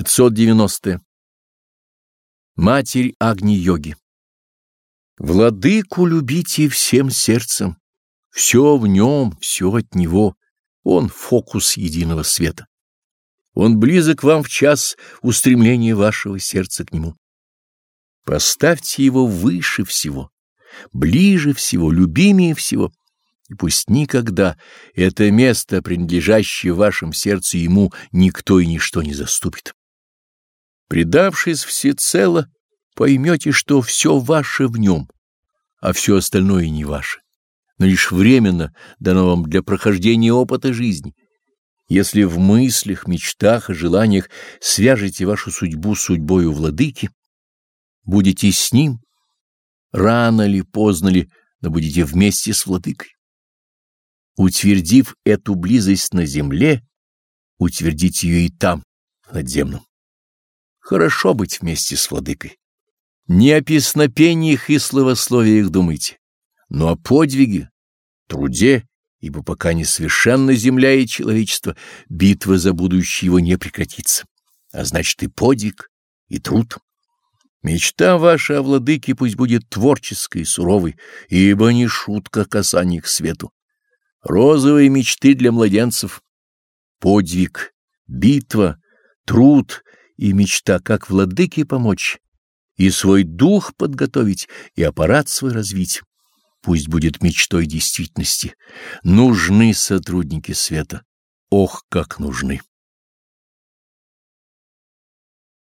590. Матерь Агни-йоги. Владыку любите всем сердцем. Все в нем, все от него. Он фокус единого света. Он близок вам в час устремления вашего сердца к нему. Поставьте его выше всего, ближе всего, любимее всего, и пусть никогда это место, принадлежащее вашему сердцу ему, никто и ничто не заступит. Предавшись всецело, поймете, что все ваше в нем, а все остальное не ваше, но лишь временно дано вам для прохождения опыта жизни. Если в мыслях, мечтах и желаниях свяжете вашу судьбу с судьбою владыки, будете с ним, рано ли, поздно ли, но будете вместе с владыкой. Утвердив эту близость на земле, утвердите ее и там, в надземном. Хорошо быть вместе с владыкой. Не о песнопениях и словословиях думайте, но о подвиге, труде, ибо пока не совершенно земля и человечество, битва за будущее его не прекратится, а значит и подвиг, и труд. Мечта ваша о владыке пусть будет творческой и суровой, ибо не шутка касание к свету. Розовые мечты для младенцев, подвиг, битва, труд — и мечта, как владыке помочь, и свой дух подготовить, и аппарат свой развить. Пусть будет мечтой действительности. Нужны сотрудники света. Ох, как нужны!